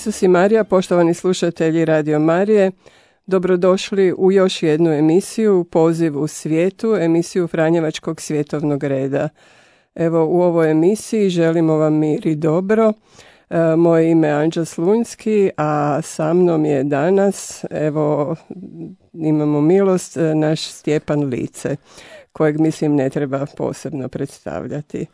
Isus i Marija, poštovani slušatelji Radio Marije. Dobrodošli u još jednu emisiju, Poziv u svijetu, emisiju Franjevačkog svjetovnog reda. Evo u ovoj emisiji želimo vam mir i dobro. E, moje ime je Anđa Slunjski, a sa mnom je danas, evo imamo milost, e, naš Stjepan Lice, kojeg mislim ne treba posebno predstavljati.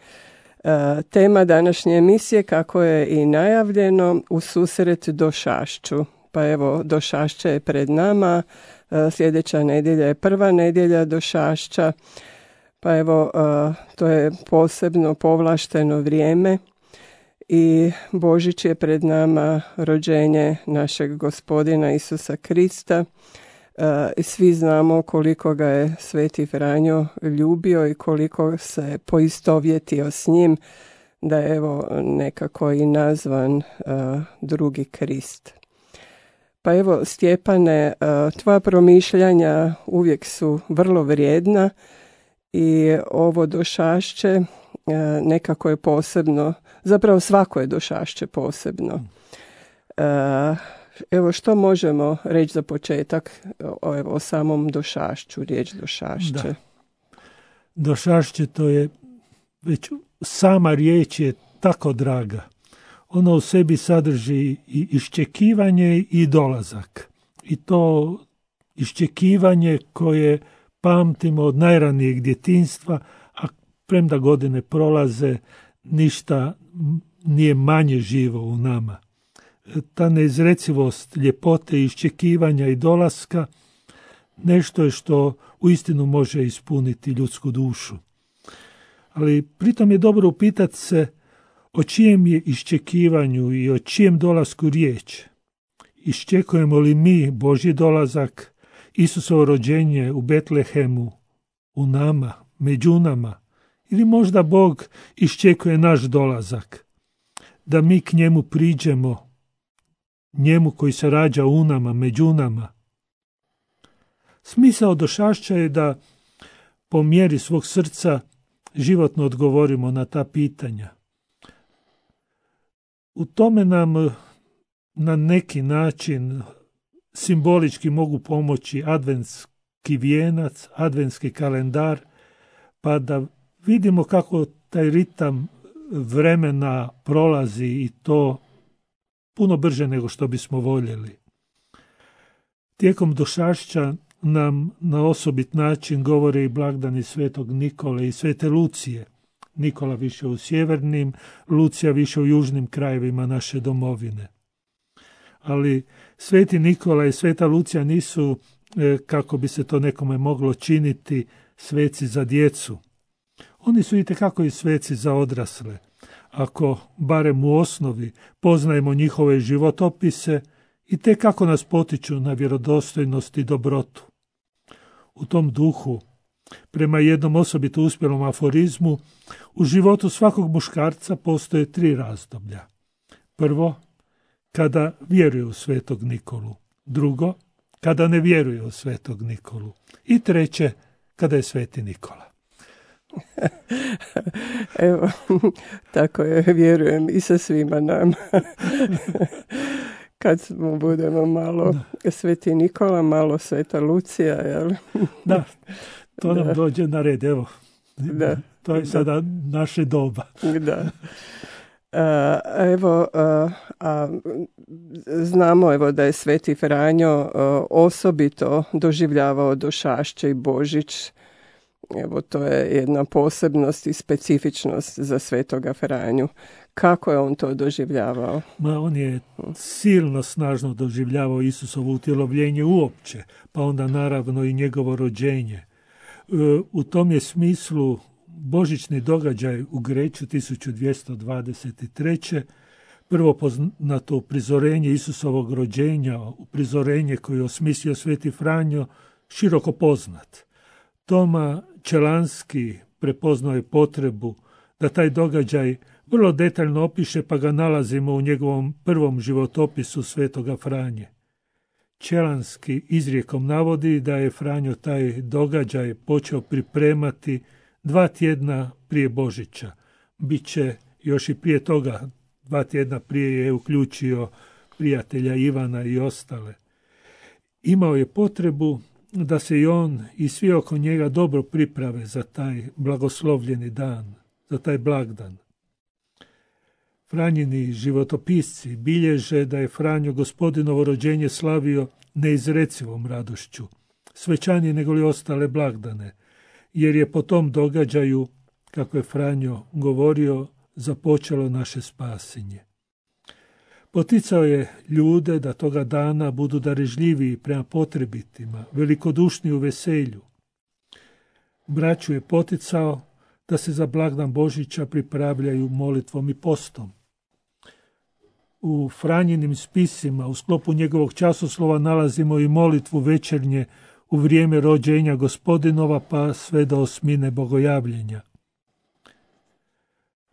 E, tema današnje emisije, kako je i najavljeno, u susret do Šašću. Pa evo, do Šašća je pred nama, e, sljedeća nedjelja je prva nedjelja do Šašća, pa evo, e, to je posebno povlašteno vrijeme i Božić je pred nama rođenje našeg gospodina Isusa Krista, svi znamo koliko ga je Sveti Franjo ljubio i koliko se poistovjetio s njim da je evo nekako i nazvan drugi Krist. Pa evo Stjepane, tvoja promišljanja uvijek su vrlo vrijedna i ovo došašće nekako je posebno, zapravo svako je došašće posebno. Evo što možemo reći za početak o, evo, o samom došašću, riječ došašće. Da. Došašće to je već sama riječ je tako draga. Ona u sebi sadrži i iščekivanje i dolazak. I to iščekivanje koje pamtimo od najranijeg djetinstva, a premda godine prolaze, ništa nije manje živo u nama ta neizrecivost ljepote, iščekivanja i dolaska nešto je što uistinu može ispuniti ljudsku dušu. Ali pritom je dobro upitati se o čijem je iščekivanju i o čijem dolasku riječ. Iščekujemo li mi Božji dolazak, Isusovo rođenje u Betlehemu, u nama, među nama, ili možda Bog iščekuje naš dolazak, da mi k njemu priđemo njemu koji se rađa u nama, među nama. Smisao došašća je da po mjeri svog srca životno odgovorimo na ta pitanja. U tome nam na neki način simbolički mogu pomoći adventski vijenac, adventski kalendar, pa da vidimo kako taj ritam vremena prolazi i to puno brže nego što bismo voljeli. Tijekom došašća nam na osobit način govore i blagdani svetog Nikole i svete Lucije. Nikola više u sjevernim, Lucija više u južnim krajevima naše domovine. Ali sveti Nikola i sveta Lucija nisu, e, kako bi se to nekome moglo činiti, sveci za djecu. Oni su i tekako i sveci za odrasle ako barem u osnovi poznajemo njihove životopise i te kako nas potiču na vjerodostojnost i dobrotu. U tom duhu, prema jednom osobito uspjelom aforizmu, u životu svakog muškarca postoje tri razdoblja. Prvo, kada vjeruje u svetog Nikolu. Drugo, kada ne vjeruje u svetog Nikolu. I treće, kada je sveti Nikola. Evo, tako je, vjerujem i sa svima nama. Kad smo budemo malo Sveti Nikola, malo Sveta Lucija, jel? Da, to nam dođe na red, evo. Da. To je sada naše doba. Da. A, evo, a, znamo evo da je Sveti Franjo osobito doživljavao Došašće i Božić Evo, to je jedna posebnost i specifičnost za svetoga Franju. Kako je on to doživljavao? Ma on je silno snažno doživljavao Isusovo utjelovljenje uopće, pa onda naravno i njegovo rođenje. E, u tom je smislu božićni događaj u Greću 1223. Prvo poznato uprizorenje Isusovog rođenja, uprizorenje koje je osmislio Sveti Franjo, široko poznat. Toma Čelanski prepoznao je potrebu da taj događaj vrlo detaljno opiše pa ga nalazimo u njegovom prvom životopisu Svetoga Franje. Čelanski izrijekom navodi da je Franjo taj događaj počeo pripremati dva tjedna prije Božića. Biće još i prije toga, dva tjedna prije je uključio prijatelja Ivana i ostale. Imao je potrebu da se i on i svi oko njega dobro priprave za taj blagoslovljeni dan, za taj blagdan. Franjini životopisci bilježe da je Franjo gospodinovo rođenje slavio neizrecivom radošću, svećanije nego li ostale blagdane, jer je po tom događaju, kako je Franjo govorio, započelo naše spasenje. Poticao je ljude da toga dana budu darežljiviji prema potrebitima, velikodušni u veselju. Braću je poticao da se za blagdan Božića pripravljaju molitvom i postom. U Franjinim spisima u sklopu njegovog časoslova nalazimo i molitvu večernje u vrijeme rođenja gospodinova pa sve do osmine bogojavljenja.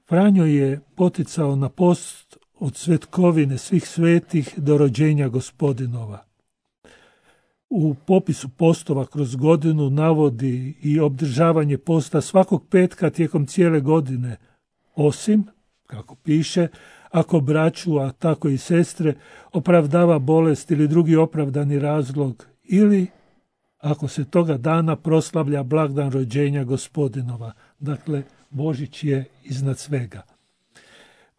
Franjo je poticao na post od svetkovine svih svetih do rođenja gospodinova. U popisu postova kroz godinu navodi i obdržavanje posta svakog petka tijekom cijele godine, osim, kako piše, ako braću, a tako i sestre, opravdava bolest ili drugi opravdani razlog ili ako se toga dana proslavlja blagdan rođenja gospodinova. Dakle, Božić je iznad svega.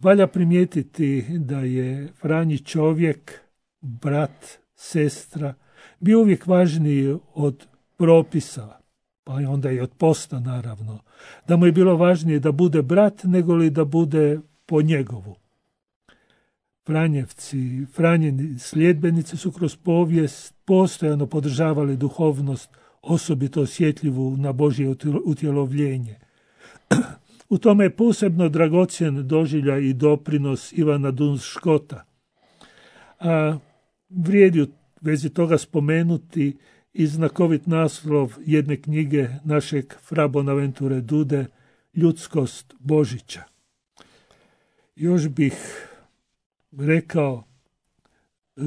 Valja primijetiti da je Franji čovjek, brat, sestra, bio uvijek važniji od propisa, pa onda i od posta naravno. Da mu je bilo važnije da bude brat nego li da bude po njegovu. Franjevci, Franjeni sljedbenici su kroz povijest postojano podržavali duhovnost, osobito osjetljivu na Božje utjelovljenje. U tome je posebno dragocjen doživlja i doprinos Ivana Dunškota. A vrijedi u vezi toga spomenuti i znakovit naslov jedne knjige našeg Fra Bonaventure Dude, Ljudskost Božića. Još bih rekao e,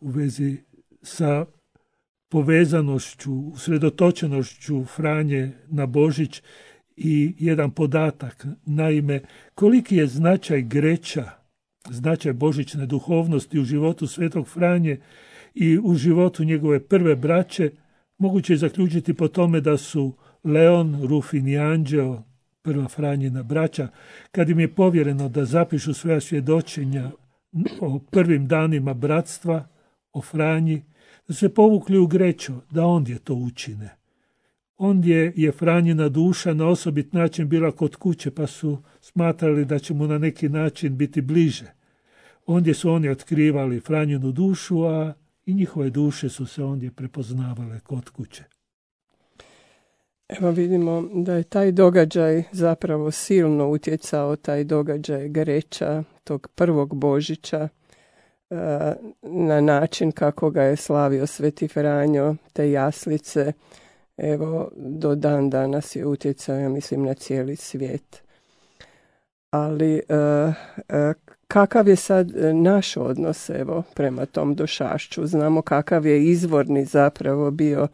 u vezi sa povezanošću, usredotočenošću Franje na Božić i jedan podatak. Naime, koliki je značaj Greća, značaj božićne duhovnosti u životu Svetog Franje i u životu njegove prve braće, moguće je zaključiti po tome da su Leon, Rufin i Anđeo, prva Franjina braća, kad im je povjereno da zapišu svoja svjedočenja o prvim danima bratstva, o Franji, da se povukli u Grećo, da ondje to učine. Ondje je Franjina duša na osobit način bila kod kuće, pa su smatrali da će mu na neki način biti bliže. Ondje su oni otkrivali Franjinu dušu, a i njihove duše su se ondje prepoznavale kod kuće. Evo vidimo da je taj događaj zapravo silno utjecao, taj događaj Greća, tog prvog Božića, e, na način kako ga je slavio Sveti Franjo, te jaslice, evo do dan danas je utjecao, ja mislim, na cijeli svijet. Ali e, e, kakav je sad naš odnos evo prema tom došašću? Znamo kakav je izvorni zapravo bio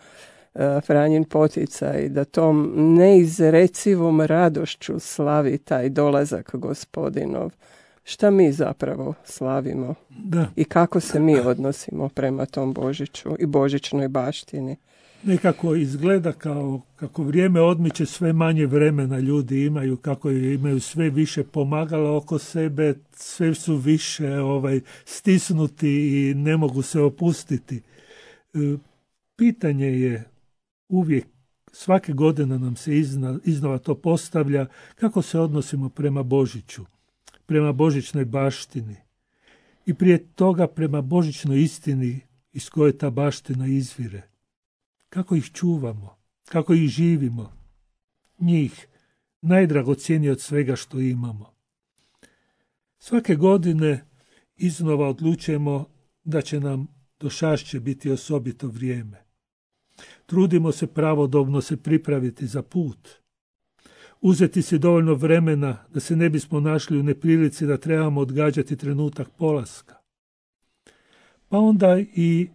E, Franjin poticaj da tom neizrecivom radošću slavi taj dolazak gospodinov. Šta mi zapravo slavimo da. i kako se mi odnosimo prema tom Božiću i Božićnoj baštini? Nekako izgleda kao kako vrijeme odmiče sve manje vremena ljudi imaju, kako imaju sve više pomagala oko sebe, sve su više ovaj stisnuti i ne mogu se opustiti. E, pitanje je uvijek svake godine nam se iznova to postavlja kako se odnosimo prema Božiću, prema Božićnoj baštini i prije toga prema Božićnoj istini iz koje ta baština izvire. Kako ih čuvamo, kako ih živimo. Njih, najdragocjenije od svega što imamo. Svake godine iznova odlučujemo da će nam došašće biti osobito vrijeme. Trudimo se pravodobno se pripraviti za put. Uzeti si dovoljno vremena da se ne bismo našli u neprilici da trebamo odgađati trenutak polaska. Pa onda i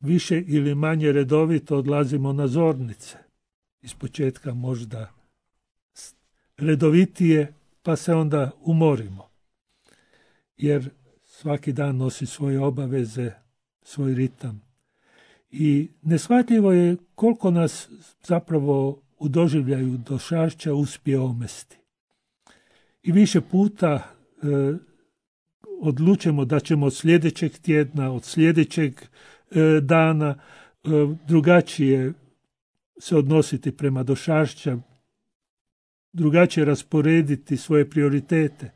više ili manje redovito odlazimo na zornice. Iz početka možda redovitije, pa se onda umorimo. Jer svaki dan nosi svoje obaveze, svoj ritam. I neshvatljivo je koliko nas zapravo u doživljaju do šašća uspije omesti. I više puta e, da ćemo od sljedećeg tjedna, od sljedećeg dana e, drugačije se odnositi prema došašća, drugačije rasporediti svoje prioritete.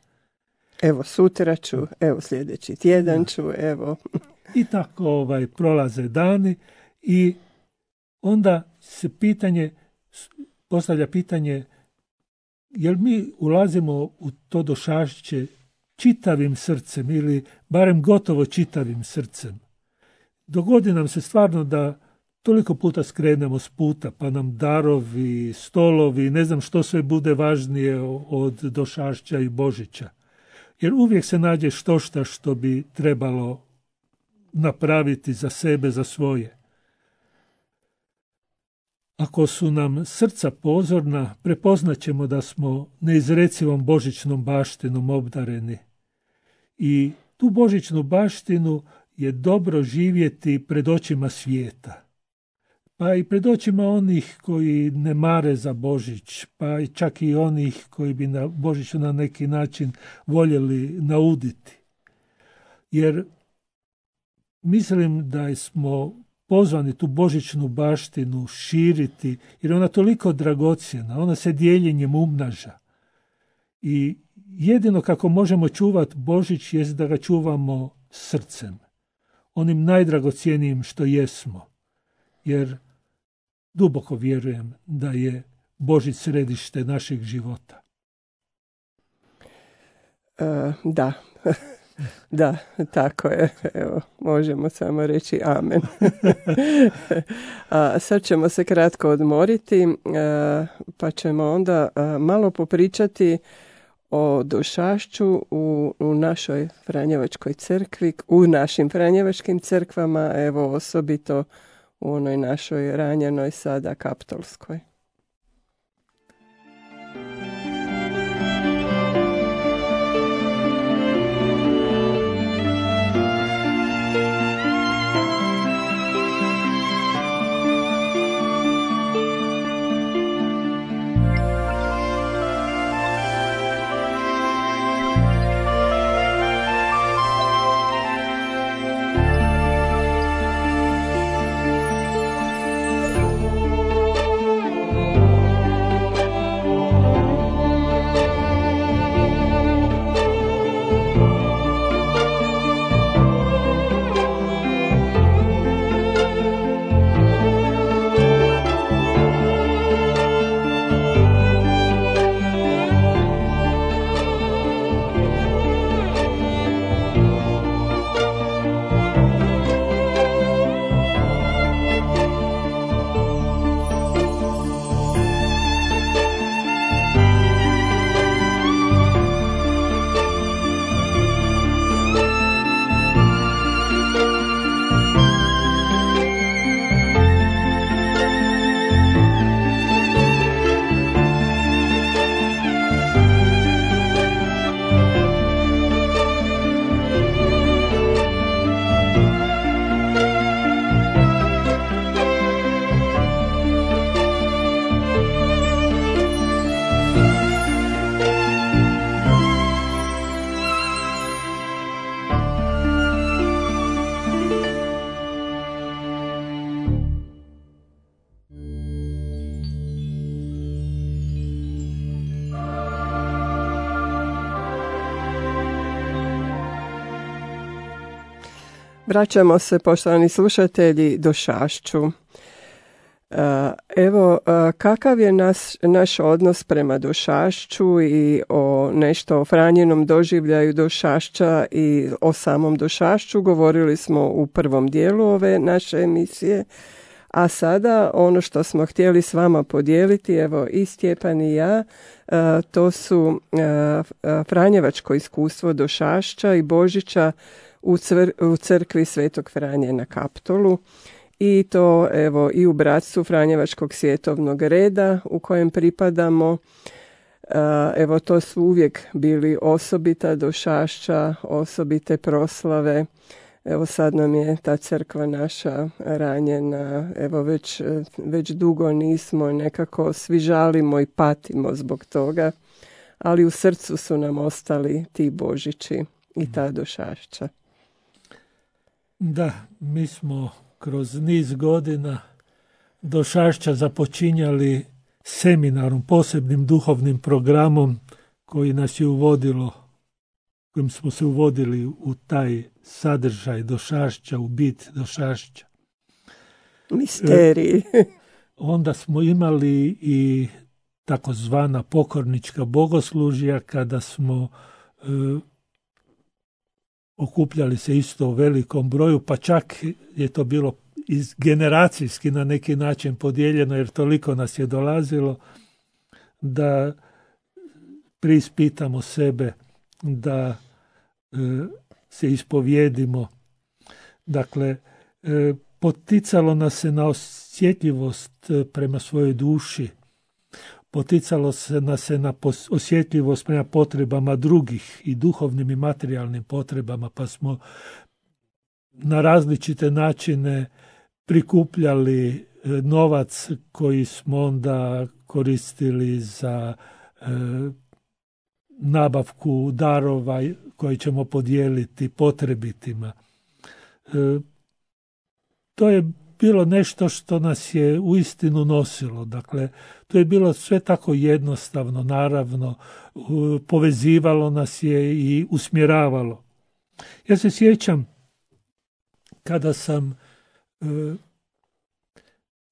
Evo sutra ću, evo sljedeći tjedan ću, evo. I tako ovaj, prolaze dani i onda se pitanje, postavlja pitanje jel mi ulazimo u to došašće čitavim srcem ili barem gotovo čitavim srcem. Dogodi nam se stvarno da toliko puta skrenemo s puta, pa nam darovi, stolovi, ne znam što sve bude važnije od došašća i božića. Jer uvijek se nađe što šta što bi trebalo napraviti za sebe, za svoje. Ako su nam srca pozorna, prepoznaćemo da smo neizrecivom božićnom baštinom obdareni. I tu božićnu baštinu je dobro živjeti pred očima svijeta. Pa i pred očima onih koji ne mare za Božić, pa i čak i onih koji bi na Božiću na neki način voljeli nauditi. Jer mislim da smo pozvani tu božićnu baštinu širiti, jer ona toliko dragocjena, ona se dijeljenjem umnaža. I jedino kako možemo čuvati Božić jest da ga čuvamo srcem, onim najdragocijenijim što jesmo. Jer duboko vjerujem da je Božić središte našeg života. E, da, Da, tako je. Evo, možemo samo reći amen. A sad ćemo se kratko odmoriti, pa ćemo onda malo popričati o došašću u, u našoj Franjevačkoj crkvi, u našim Franjevačkim crkvama, evo osobito u onoj našoj ranjenoj sada kaptolskoj. Vraćamo se, poštovani slušatelji, do Šašću. Evo, kakav je nas, naš odnos prema došašću i o nešto o Franjenom doživljaju došašća i o samom došašću govorili smo u prvom dijelu ove naše emisije. A sada ono što smo htjeli s vama podijeliti, evo i Stjepan i ja, to su Franjevačko iskustvo Došašća i Božića u, u crkvi Svetog Franje na Kaptolu i to evo i u bratstvu Franjevačkog svjetovnog reda u kojem pripadamo. Evo to su uvijek bili osobita došašća, osobite proslave. Evo sad nam je ta crkva naša ranjena, evo već, već dugo nismo, nekako svi žalimo i patimo zbog toga, ali u srcu su nam ostali ti Božići i ta došašća. Da, mi smo kroz niz godina do Šašća započinjali seminarom, posebnim duhovnim programom koji nas je uvodilo, kojim smo se uvodili u taj sadržaj do Šašća, u bit do Šašća. Misteriji. E, onda smo imali i takozvana pokornička bogoslužja kada smo e, okupljali se isto u velikom broju, pa čak je to bilo iz generacijski na neki način podijeljeno, jer toliko nas je dolazilo da prispitamo sebe, da e, se ispovjedimo. Dakle, e, poticalo nas se na osjetljivost e, prema svojoj duši, poticalo se nas se na osjetljivost prema potrebama drugih i duhovnim i materijalnim potrebama, pa smo na različite načine prikupljali e, novac koji smo onda koristili za e, nabavku darova koji ćemo podijeliti potrebitima. E, to je bilo nešto što nas je uistinu nosilo. Dakle, to je bilo sve tako jednostavno, naravno, povezivalo nas je i usmjeravalo. Ja se sjećam kada sam e,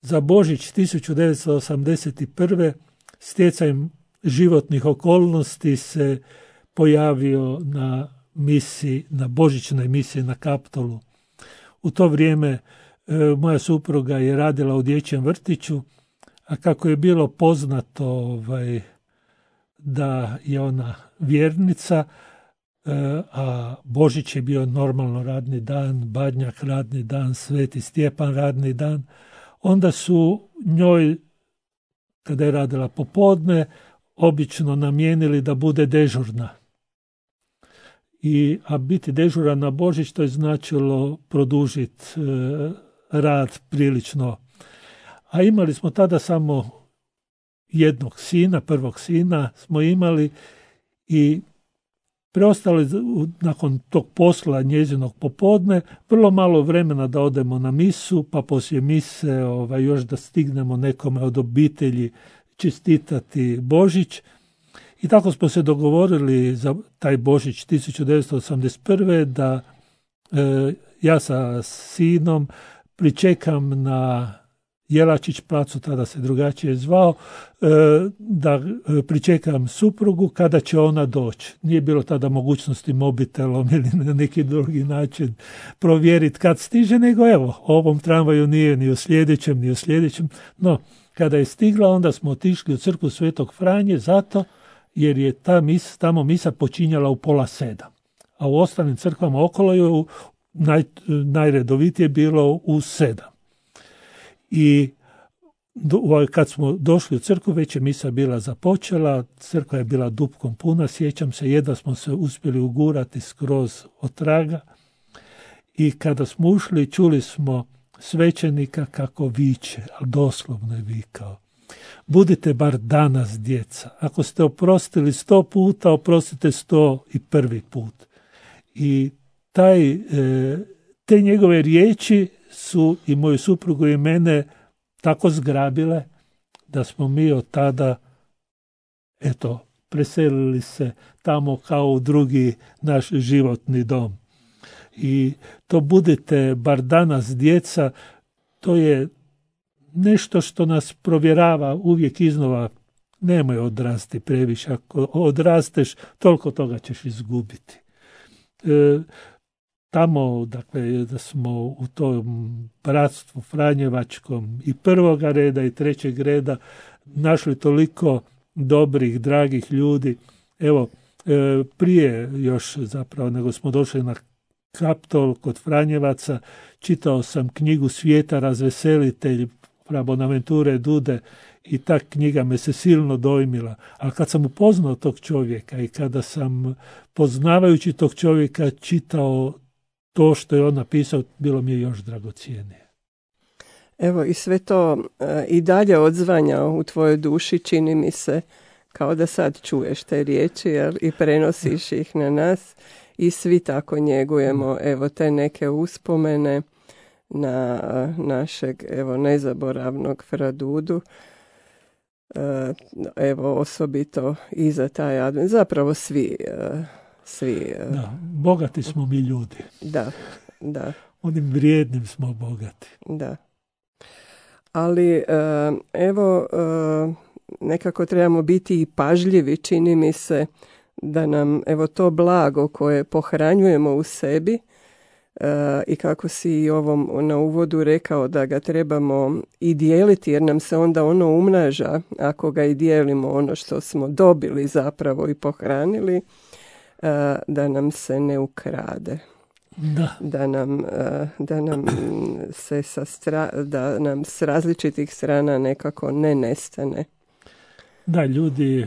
za Božić 1981. stjecajem životnih okolnosti se pojavio na misiji, na božićnoj misiji na Kaptolu. U to vrijeme moja supruga je radila u dječjem vrtiću, a kako je bilo poznato ovaj, da je ona vjernica, e, a Božić je bio normalno radni dan, Badnjak radni dan, Sveti Stjepan radni dan, onda su njoj, kada je radila popodne, obično namijenili da bude dežurna. I, a biti dežuran na Božić to je značilo produžiti e, rad prilično. A imali smo tada samo jednog sina, prvog sina smo imali i preostali nakon tog posla njezinog popodne vrlo malo vremena da odemo na misu, pa poslije mise ovaj, još da stignemo nekome od obitelji čestitati Božić. I tako smo se dogovorili za taj Božić 1981. da e, ja sa sinom pričekam na Jelačić placu, tada se drugačije zvao, e, da e, pričekam suprugu kada će ona doći. Nije bilo tada mogućnosti mobitelom ili na neki drugi način provjeriti kad stiže, nego evo, ovom tramvaju nije ni u sljedećem, ni u sljedećem. No, kada je stigla, onda smo otišli u crkvu Svetog Franje zato jer je ta mis, tamo misa počinjala u pola sedam. A u ostalim crkvama okolo je u naj, najredovitije bilo u sedam. I ovaj, kad smo došli u crkvu, već je misa bila započela, crkva je bila dupkom puna, sjećam se, jedva smo se uspjeli ugurati skroz od traga i kada smo ušli, čuli smo svećenika kako viče, ali doslovno je vikao. Budite bar danas djeca. Ako ste oprostili sto puta, oprostite sto i prvi put. I taj, e, te njegove riječi su i moju suprugu i mene tako zgrabile da smo mi od tada eto, preselili se tamo kao u drugi naš životni dom. I to budete bar danas djeca, to je nešto što nas provjerava uvijek iznova nemoj odrasti previše. Ako odrasteš, toliko toga ćeš izgubiti. E, tamo, dakle, da smo u tom bratstvu Franjevačkom i prvoga reda i trećeg reda našli toliko dobrih, dragih ljudi. Evo, e, prije još zapravo nego smo došli na Kaptol kod Franjevaca, čitao sam knjigu Svijeta razveselitelj Bonaventure Dude i ta knjiga me se silno dojmila. Ali kad sam upoznao tog čovjeka i kada sam poznavajući tog čovjeka čitao to što je on napisao, bilo mi je još dragocijenije. Evo i sve to e, i dalje odzvanja u tvojoj duši, čini mi se kao da sad čuješ te riječi jel, i prenosiš ih na nas i svi tako njegujemo evo te neke uspomene na e, našeg evo nezaboravnog Fradudu e, evo osobito i za taj advent. Zapravo svi svi da, bogati smo mi ljudi. Da, da. Onim vrijednim smo bogati. Da. Ali e, evo e, nekako trebamo biti i pažljivi, čini mi se da nam evo to blago koje pohranjujemo u sebi e, i kako si i ovom na uvodu rekao da ga trebamo i dijeliti jer nam se onda ono umnaža ako ga i dijelimo ono što smo dobili zapravo i pohranili da nam se ne ukrade da. da nam, e, da nam se sa stra, da nam s različitih strana nekako ne nestane. Da, ljudi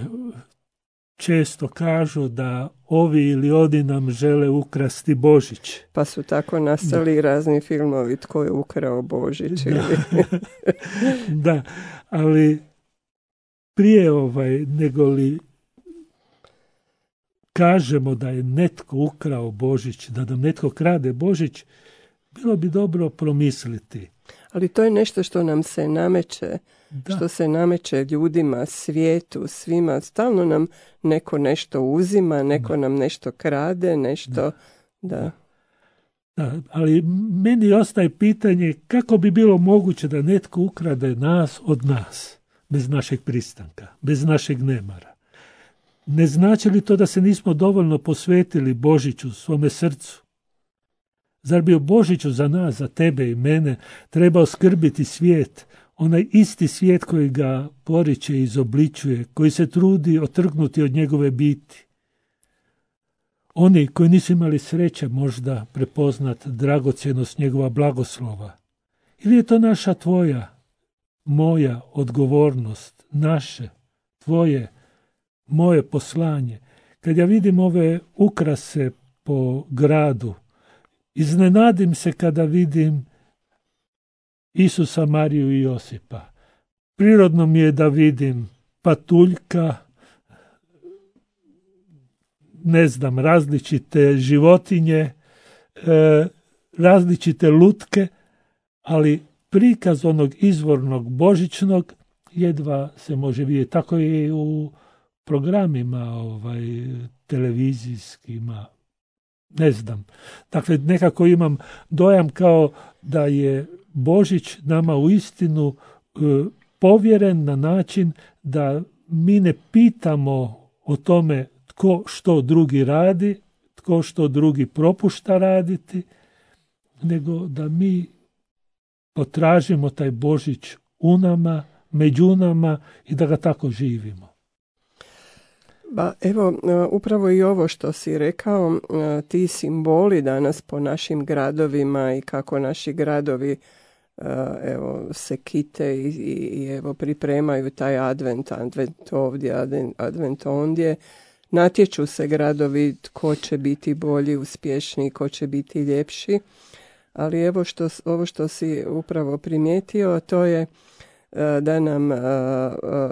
često kažu da ovi ili odi nam žele ukrasti Božić. Pa su tako nastali razni filmovi tko je ukrao Božić. Da, da ali prije ovaj, nego li kažemo da je netko ukrao Božić, da nam netko krade Božić, bilo bi dobro promisliti. Ali to je nešto što nam se nameće, što se nameće ljudima, svijetu, svima. Stalno nam neko nešto uzima, neko nam nešto krade, nešto... Da. da. ali meni ostaje pitanje kako bi bilo moguće da netko ukrade nas od nas, bez našeg pristanka, bez našeg nemara. Ne znači li to da se nismo dovoljno posvetili Božiću svome srcu? Zar bi Božiću za nas, za tebe i mene trebao skrbiti svijet, onaj isti svijet koji ga poriče i izobličuje, koji se trudi otrgnuti od njegove biti? Oni koji nisu imali sreće možda prepoznat dragocjenost njegova blagoslova. Ili je to naša tvoja, moja odgovornost, naše, tvoje, moje poslanje. Kad ja vidim ove ukrase po gradu, iznenadim se kada vidim Isusa, Mariju i Josipa. Prirodno mi je da vidim patuljka, ne znam, različite životinje, e, različite lutke, ali prikaz onog izvornog božićnog jedva se može vidjeti. Tako je i u programima ovaj, televizijskima, ne znam. Dakle, nekako imam dojam kao da je Božić nama u istinu e, povjeren na način da mi ne pitamo o tome tko što drugi radi, tko što drugi propušta raditi, nego da mi potražimo taj Božić u nama, među nama i da ga tako živimo. Ba, evo, e, upravo i ovo što si rekao, e, ti simboli danas po našim gradovima i kako naši gradovi e, evo, se kite i, i, evo pripremaju taj advent, advent ovdje, advent ondje. Natječu se gradovi tko će biti bolji, uspješniji, ko će biti ljepši. Ali evo što, ovo što si upravo primijetio, to je da nam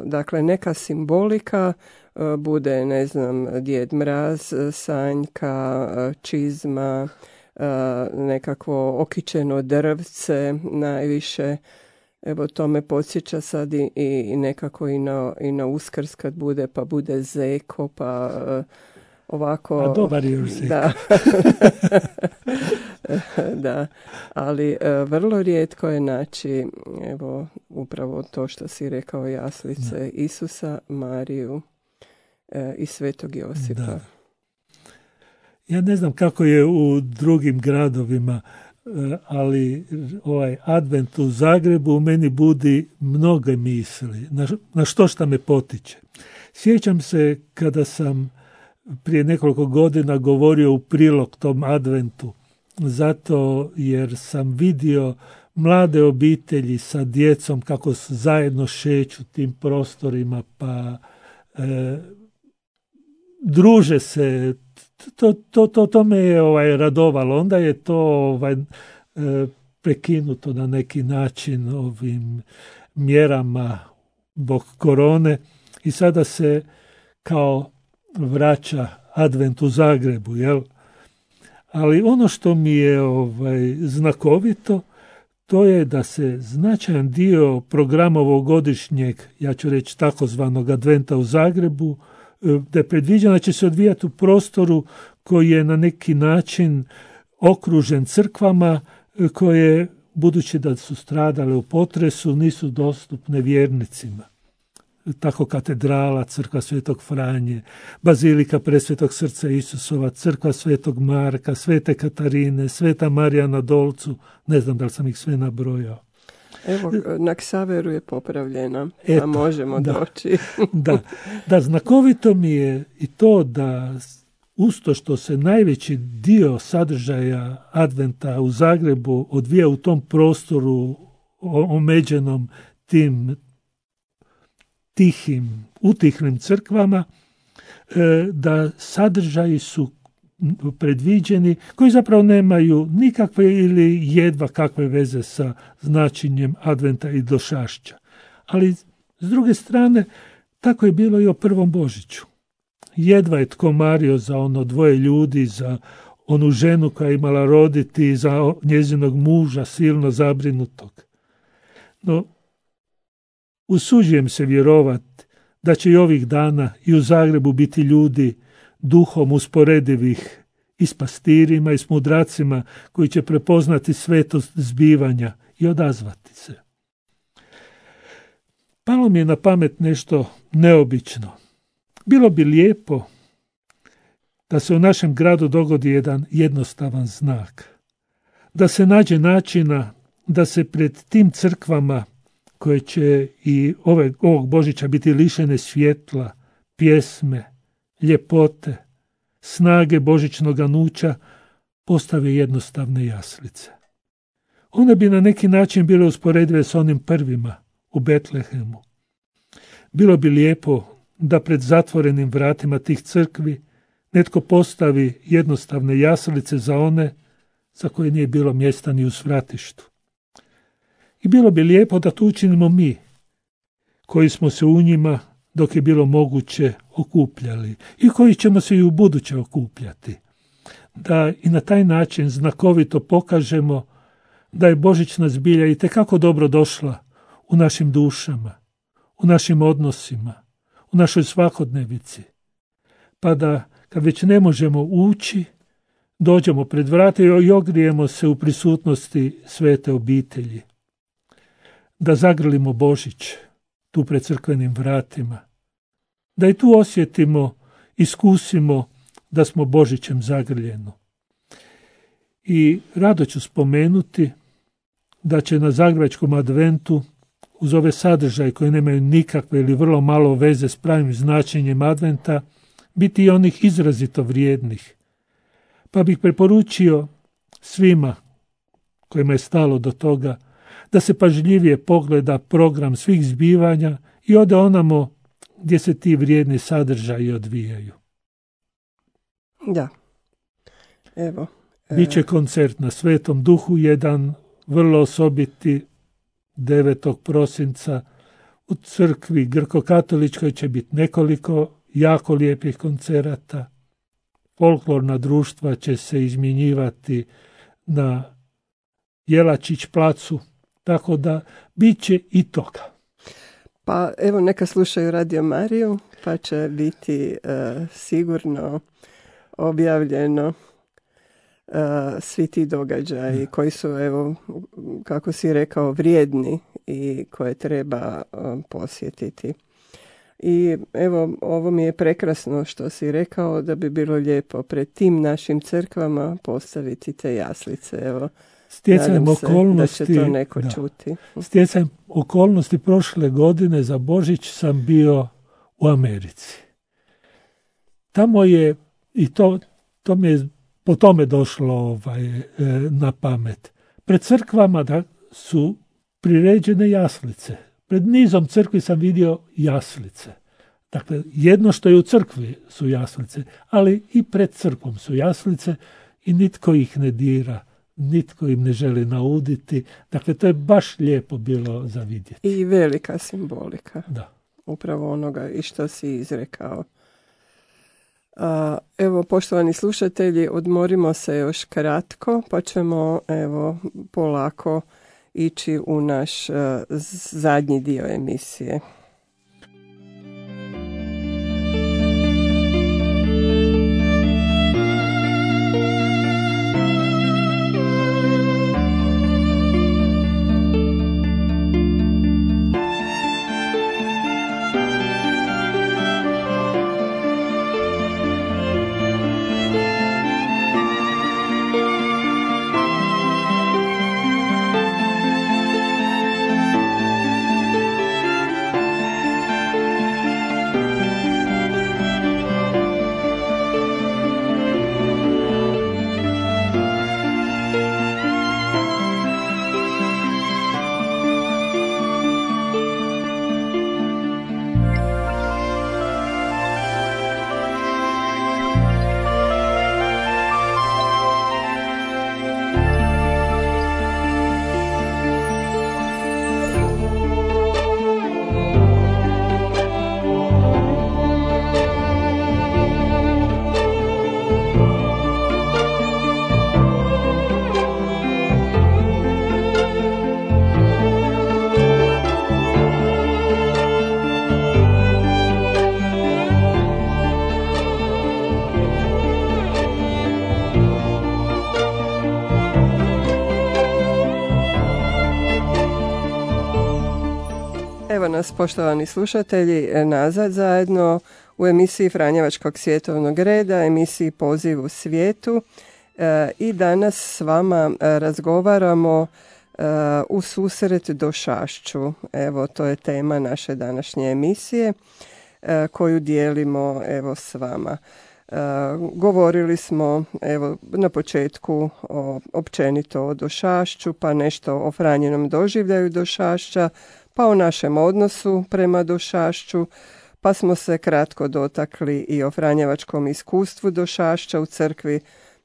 dakle neka simbolika bude, ne znam, djed mraz, e, sanjka, e, čizma, nekakvo okičeno drvce najviše. Evo to me podsjeća sad i, i nekako i na, i na uskrs kad bude, pa bude zeko, pa ovako... A dobar je Da. da, ali e, vrlo rijetko je naći evo upravo to što si rekao jaslice Isusa, Mariju e, i Svetog Josipa. Da. Ja ne znam kako je u drugim gradovima, e, ali ovaj advent u Zagrebu u meni budi mnoge misli. Na, što šta me potiče. Sjećam se kada sam prije nekoliko godina govorio u prilog tom adventu, zato jer sam vidio mlade obitelji sa djecom kako zajedno šeću tim prostorima, pa e, druže se, to, to, to, to me je ovaj, radovalo. Onda je to ovaj, e, prekinuto na neki način ovim mjerama zbog korone i sada se kao vraća advent u Zagrebu, jel? Ali ono što mi je ovaj, znakovito, to je da se značajan dio programa ovogodišnjeg, ja ću reći takozvanog adventa u Zagrebu, da je predviđeno da će se odvijati u prostoru koji je na neki način okružen crkvama e, koje, budući da su stradale u potresu, nisu dostupne vjernicima tako katedrala, crkva Svetog Franje, bazilika Presvetog srca Isusova, crkva Svetog Marka, Svete Katarine, Sveta Marija na Dolcu, ne znam da li sam ih sve nabrojao. Evo, na Ksaveru je popravljena, pa možemo da, doći. da, da, znakovito mi je i to da usto što se najveći dio sadržaja adventa u Zagrebu odvija u tom prostoru omeđenom tim tihim, utihlim crkvama, e, da sadržaji su predviđeni koji zapravo nemaju nikakve ili jedva kakve veze sa značenjem adventa i došašća. Ali s druge strane, tako je bilo i o prvom Božiću. Jedva je tko mario za ono dvoje ljudi, za onu ženu koja je imala roditi, za njezinog muža silno zabrinutog. No, Usuđujem se vjerovat da će i ovih dana i u Zagrebu biti ljudi duhom usporedivih i s pastirima i s mudracima koji će prepoznati svetost zbivanja i odazvati se. Palo mi je na pamet nešto neobično. Bilo bi lijepo da se u našem gradu dogodi jedan jednostavan znak. Da se nađe načina da se pred tim crkvama koje će i ove, ovog Božića biti lišene svjetla, pjesme, ljepote, snage Božićnog nuća, postave jednostavne jaslice. One bi na neki način bile usporedive s onim prvima u Betlehemu. Bilo bi lijepo da pred zatvorenim vratima tih crkvi netko postavi jednostavne jaslice za one za koje nije bilo mjesta ni u svratištu. I bilo bi lijepo da to učinimo mi, koji smo se u njima, dok je bilo moguće, okupljali i koji ćemo se i u buduće okupljati. Da i na taj način znakovito pokažemo da je Božićna zbilja i tekako dobro došla u našim dušama, u našim odnosima, u našoj svakodnevici. Pa da, kad već ne možemo ući, dođemo pred vrate i ogrijemo se u prisutnosti svete obitelji da zagrlimo Božić tu pred crkvenim vratima, da i tu osjetimo, iskusimo da smo Božićem zagrljeno. I rado ću spomenuti da će na Zagrebačkom adventu uz ove sadržaje koje nemaju nikakve ili vrlo malo veze s pravim značenjem adventa biti i onih izrazito vrijednih. Pa bih preporučio svima kojima je stalo do toga da se pažljivije pogleda program svih zbivanja i ode onamo gdje se ti vrijedni sadržaji odvijaju. Da. Evo. E, Biće koncert na Svetom Duhu, jedan vrlo osobiti 9. prosinca u crkvi grkokatoličkoj će biti nekoliko jako lijepih koncerata. Folklorna društva će se izmjenjivati na Jelačić placu tako da bit će i toga. Pa evo neka slušaju Radio Mariju pa će biti uh, sigurno objavljeno svi ti događaji koji su, evo, kako si rekao, vrijedni i koje treba posjetiti. I evo, ovo mi je prekrasno što si rekao da bi bilo lijepo pred tim našim crkvama postaviti te jaslice. Evo, Stjecajem okolnosti, da će to neko čuti. Stjecajem okolnosti prošle godine za Božić sam bio u Americi. Tamo je, i to, to mi je po tome došlo ovaj, e, na pamet. Pred crkvama da su priređene jaslice. Pred nizom crkvi sam vidio jaslice. Dakle, jedno što je u crkvi su jaslice, ali i pred crkvom su jaslice i nitko ih ne dira, nitko im ne želi nauditi. Dakle, to je baš lijepo bilo za vidjeti. I velika simbolika. Da. Upravo onoga i što si izrekao. A, evo, poštovani slušatelji, odmorimo se još kratko, pa ćemo evo polako ići u naš zadnji dio emisije. Nas, poštovani slušatelji, nazad zajedno u emisiji Franjevačkog svjetovnog reda, emisiji Poziv u svijetu. E, I danas s vama e, razgovaramo e, u susret do šašću. Evo, to je tema naše današnje emisije koju dijelimo evo s vama. govorili smo evo na početku o, općenito o došašću, pa nešto o Franjenom doživljaju došašća, pa o našem odnosu prema došašću, pa smo se kratko dotakli i o franjevačkom iskustvu došašća u crkvi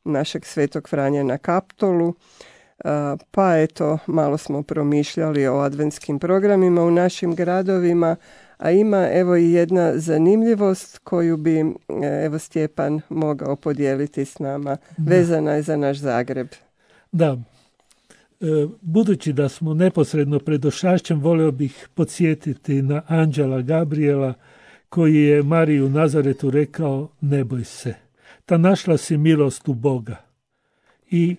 našeg svetog Franje na Kaptolu, pa eto, malo smo promišljali o adventskim programima u našim gradovima, a ima evo i jedna zanimljivost koju bi evo Stjepan mogao podijeliti s nama. Vezana je za naš Zagreb. Da, E, budući da smo neposredno pred ošašćem, volio bih podsjetiti na Anđela Gabriela, koji je Mariju Nazaretu rekao, ne boj se, ta našla si milost u Boga. I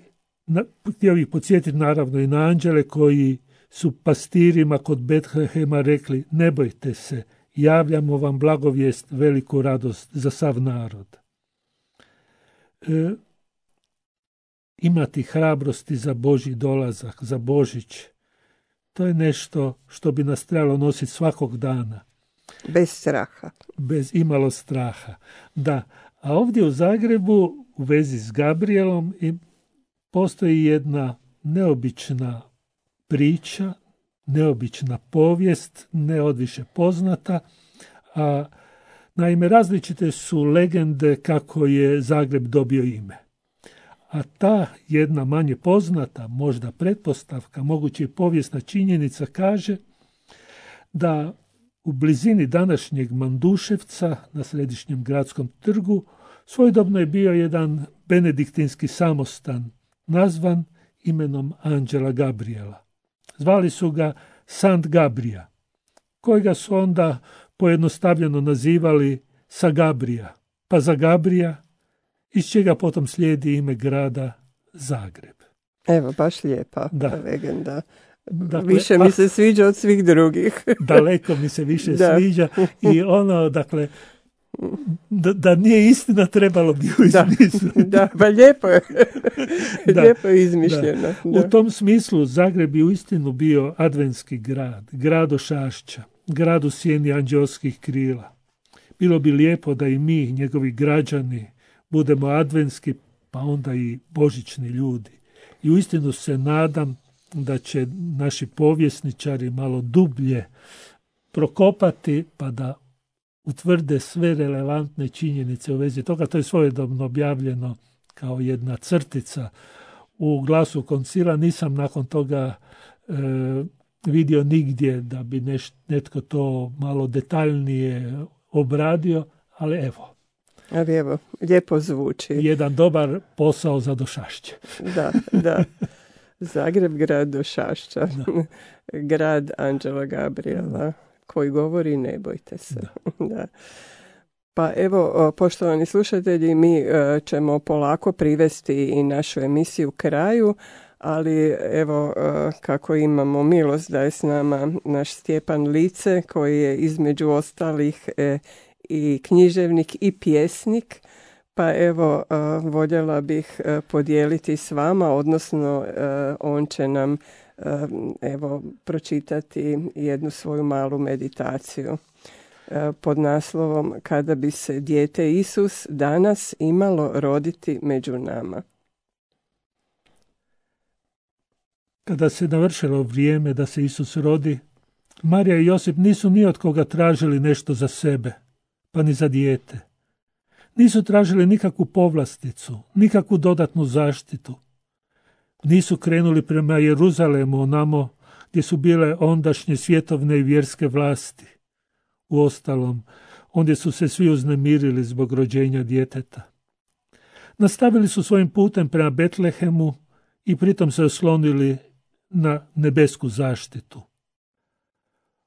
htio bih podsjetiti naravno i na anđele koji su pastirima kod Betlehema rekli, ne bojte se, javljamo vam blagovijest, veliku radost za sav narod. E, imati hrabrosti za Boži dolazak, za Božić. To je nešto što bi nas trebalo nositi svakog dana. Bez straha. Bez imalo straha. Da. A ovdje u Zagrebu u vezi s Gabrielom postoji jedna neobična priča, neobična povijest, neodviše poznata, a naime različite su legende kako je Zagreb dobio ime. A ta jedna manje poznata, možda pretpostavka, moguće i povijesna činjenica kaže da u blizini današnjeg Manduševca na središnjem gradskom trgu svojedobno je bio jedan benediktinski samostan nazvan imenom Anđela Gabriela. Zvali su ga Sant Gabrija, kojega su onda pojednostavljeno nazivali sa Gabrija, pa za Gabrija iz čega potom slijedi ime grada Zagreb. Evo, baš lijepa Da. legenda. Dakle, Više mi se sviđa od svih drugih. daleko mi se više Da. sviđa i ono, dakle, da, da nije istina trebalo bi ju Da. izmisliti. da, pa lijepo je. Da. lijepo je izmišljeno. Da. U tom smislu Zagreb je uistinu bio adventski grad, grad ošašća, grad u sjeni anđelskih krila. Bilo bi lijepo da i mi, njegovi građani, budemo adventski, pa onda i božićni ljudi. I uistinu se nadam da će naši povjesničari malo dublje prokopati pa da utvrde sve relevantne činjenice u vezi toga. To je svojedobno objavljeno kao jedna crtica u glasu koncila. Nisam nakon toga e, vidio nigdje da bi neš, netko to malo detaljnije obradio, ali evo, Ali evo, lijepo zvuči. jedan dobar posao za došašće. Da, da. Zagreb, grad do Šašća. grad Anđela Gabriela, koji govori ne bojte se. Da. Pa evo, poštovani slušatelji, mi e, ćemo polako privesti i našu emisiju kraju, ali evo e, kako imamo milost da je s nama naš Stjepan Lice, koji je između ostalih e, i književnik i pjesnik, pa evo, e, voljela bih e, podijeliti s vama, odnosno e, on će nam evo pročitati jednu svoju malu meditaciju pod naslovom Kada bi se dijete Isus danas imalo roditi među nama. Kada se navršilo vrijeme da se Isus rodi, Marija i Josip nisu ni od koga tražili nešto za sebe, pa ni za dijete. Nisu tražili nikakvu povlasticu, nikakvu dodatnu zaštitu. Nisu krenuli prema Jeruzalemu onamo gdje su bile ondašnje svjetovne i vjerske vlasti. Uostalom, ondje su se svi uznemirili zbog rođenja djeteta. Nastavili su svojim putem prema Betlehemu i pritom se oslonili na nebesku zaštitu.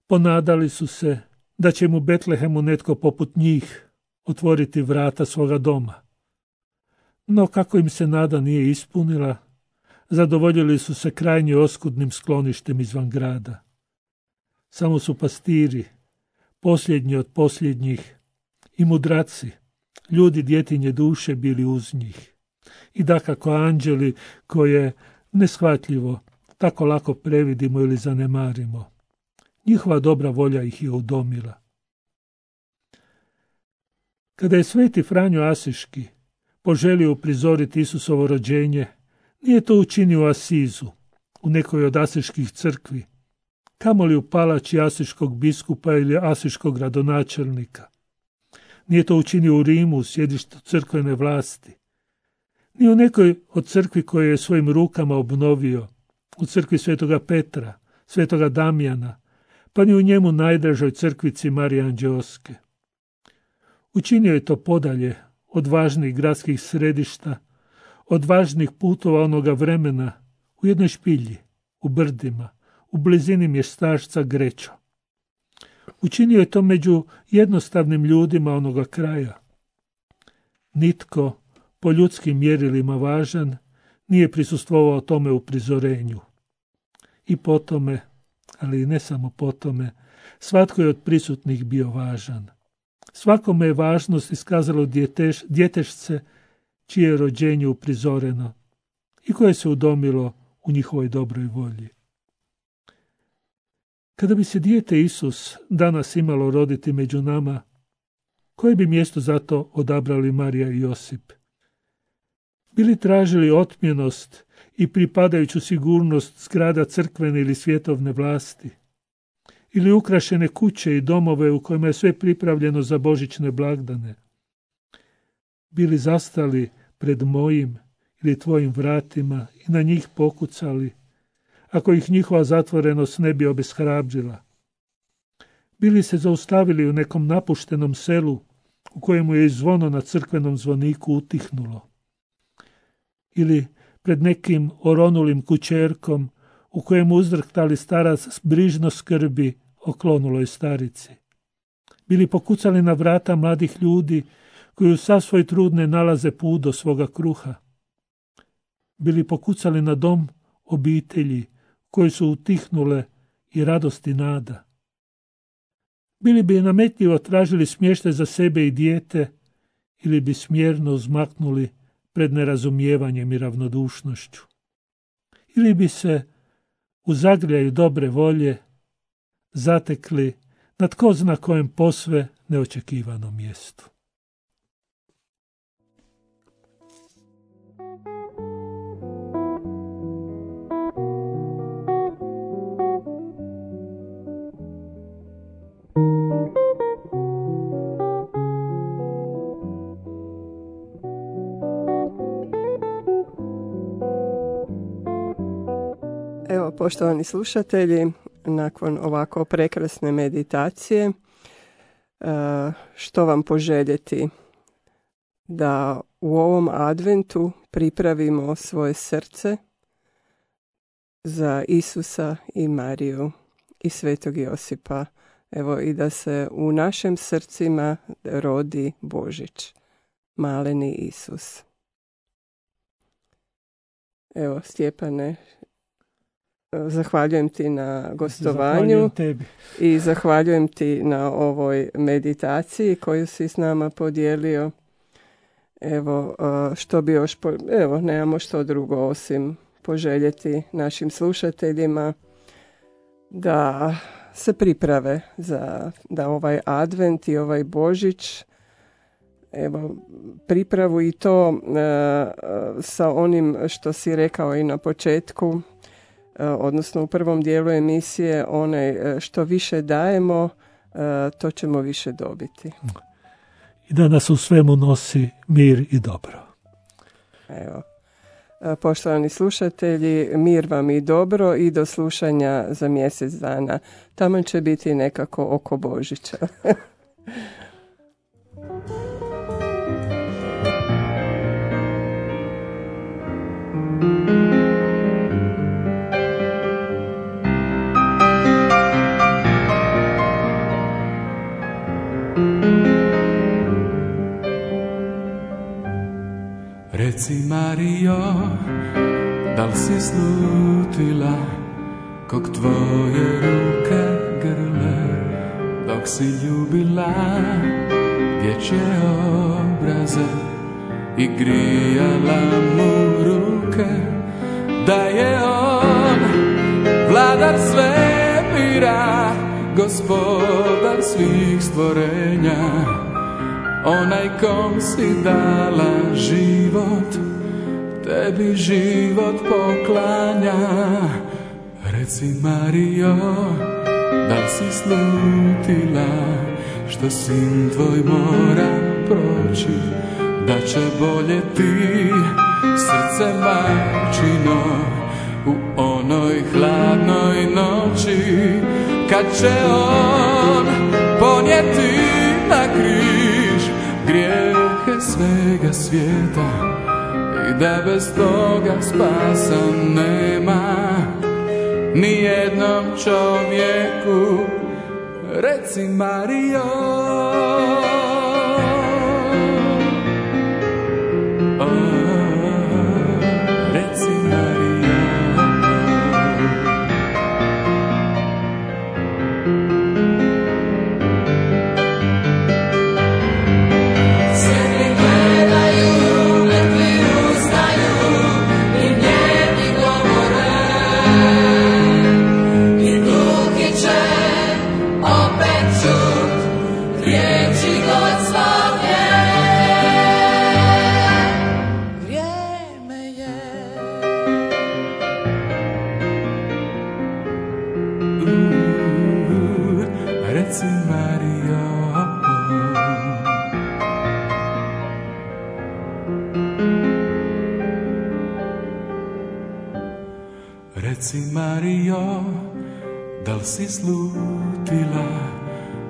Ponadali su se da će mu Betlehemu netko poput njih otvoriti vrata svoga doma. No kako im se nada nije ispunila, zadovoljili su se krajnje oskudnim skloništem izvan grada. Samo su pastiri, posljednji od posljednjih, i mudraci, ljudi djetinje duše bili uz njih. I dakako anđeli koje neshvatljivo tako lako previdimo ili zanemarimo. Njihova dobra volja ih je udomila. Kada je sveti Franjo Asiški poželio prizoriti Isusovo rođenje, nije to učinio Asizu, u nekoj od asiških crkvi, kamoli u palači asiškog biskupa ili asiškog gradonačelnika. Nije to učinio u Rimu, u sjedištu crkvene vlasti. Ni u nekoj od crkvi koje je svojim rukama obnovio, u crkvi svetoga Petra, svetoga Damjana, pa ni u njemu najdražoj crkvici Marije Anđeoske. Učinio je to podalje od važnih gradskih središta, od važnih putova onoga vremena, u jednoj špilji, u brdima, u blizini mjestašca Grečo. Učinio je to među jednostavnim ljudima onoga kraja. Nitko, po ljudskim mjerilima važan, nije prisustvovao tome u prizorenju. I po tome, ali ne samo po tome, svatko je od prisutnih bio važan. Svakome je važnost iskazalo djeteš, djetešce čije je rođenje uprizoreno i koje se udomilo u njihovoj dobroj volji. Kada bi se dijete Isus danas imalo roditi među nama, koje bi mjesto za to odabrali Marija i Josip? Bili tražili otmjenost i pripadajuću sigurnost zgrada crkvene ili svjetovne vlasti? Ili ukrašene kuće i domove u kojima je sve pripravljeno za božićne blagdane? Bili zastali pred mojim ili tvojim vratima i na njih pokucali, ako ih njihova zatvorenost ne bi obeshrabrila. Bili se zaustavili u nekom napuštenom selu u kojemu je zvono na crkvenom zvoniku utihnulo. Ili pred nekim oronulim kućerkom u kojem uzdrhtali starac brižno skrbi o klonuloj starici. Bili pokucali na vrata mladih ljudi koji u sav svoj trud nalaze put do svoga kruha. Bili pokucali na dom obitelji koji su utihnule i radosti nada. Bili bi nametljivo tražili smješte za sebe i dijete ili bi smjerno uzmaknuli pred nerazumijevanjem i ravnodušnošću. Ili bi se u zagrijaju dobre volje zatekli na tko zna kojem posve neočekivanom mjestu. Poštovani slušatelji, nakon ovako prekrasne meditacije, e, što vam poželjeti da u ovom adventu pripravimo svoje srce za Isusa i Mariju i Svetog Josipa. Evo i da se u našim srcima rodi Božić, maleni Isus. Evo, Stjepane, Zahvaljujem ti na gostovanju i zahvaljujem ti na ovoj meditaciji koju si s nama podijelio. Evo, što bi još, po... evo, nemamo što drugo osim poželjeti našim slušateljima da se priprave za da ovaj advent i ovaj božić evo pripravu i to sa onim što si rekao i na početku E, odnosno u prvom dijelu emisije onaj e, što više dajemo, e, to ćemo više dobiti. I da nas u svemu nosi mir i dobro. Evo. Poštovani slušatelji, mir vam i dobro i do slušanja za mjesec dana. Tamo će biti nekako oko Božića. Reci Mario, da li si slutila kog tvoje ruke grle? Dok si ljubila dječje obraze i grijala mu ruke da je on vladar svemira gospodar svih stvorenja onaj kom si dala život, tebi život poklanja. Reci Mario, da si slutila, što sin tvoj mora proći, da će bolje ti srce mačino u onoj hladnoj noći, kad će on ponijeti svega svijeta. I da bez toga spasa nema. Ni jednom čovjeku reci Mario si slútila,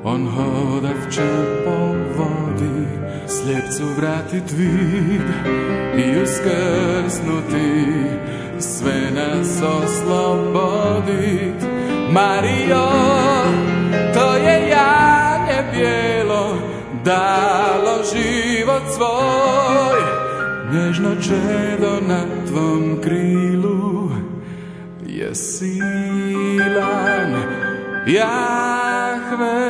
on hoda v čerpom vody, slepcu vrati tvit i uskrsnuti, sve nas oslobodit. Mario, to je ja bijelo, dalo život svoj, nježno čedo na tvom krilu je sin. Jahve